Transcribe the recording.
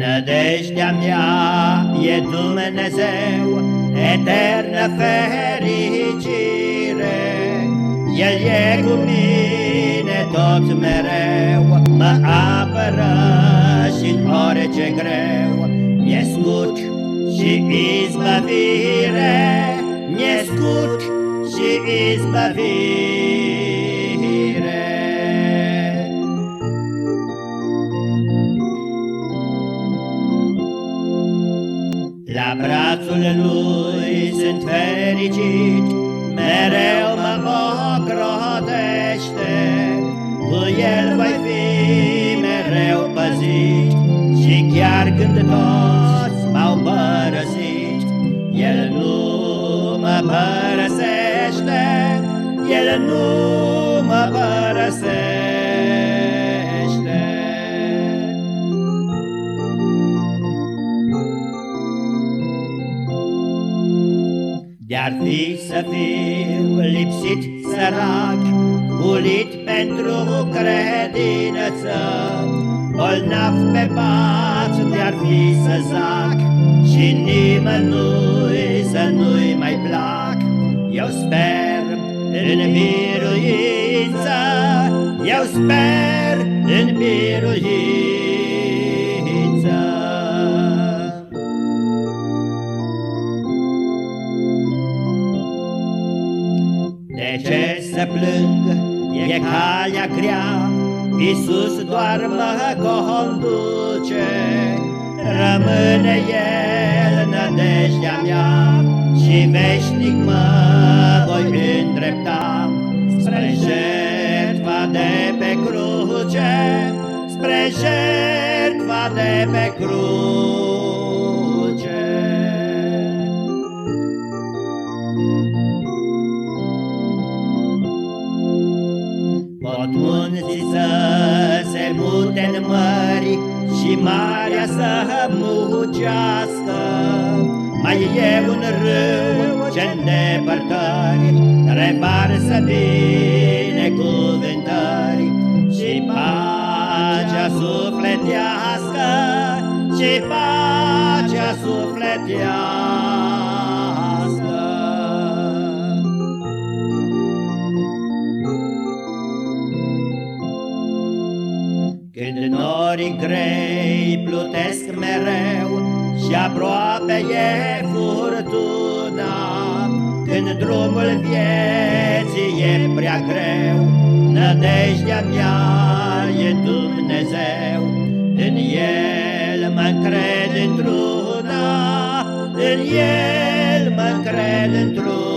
Nădejdea mea e Dumnezeu, eternă fericire. El e cu mine tot mereu, mă apără și în orice greu. Mi-e scut și izbăvire, mi-e scut și izbăvire. La brațul lui sunt fericit, mereu mă ocrotește, cu el voi fi mereu păzit și chiar când toți m-au părăsit, el nu mă părăsește, el nu mă părăsește. De-ar fi să fiu lipsit sărac, Bulit pentru credință, Bolnav pe pat de-ar fi să zac, Și nimănui să nu-i mai plac. Eu sper în biruință, Eu sper în biruință, De ce să plâng? E calea grea, Iisus doar mă conduce, Rămâne El nădejdea mea Și veșnic mă voi îndrepta Spre jertfa de pe cruce, Spre jertfa de pe cruce. Marea să mucească. Mai e un râu ce îndepărtări Revarsă binecuvântări. Și pacea sufletească Și pacea sufletească Când norii grei plutesc mereu Și aproape e furtuna Când drumul vieții e prea greu Nădejdea mea e Dumnezeu. În El mă încred într-una În El mă încred într-una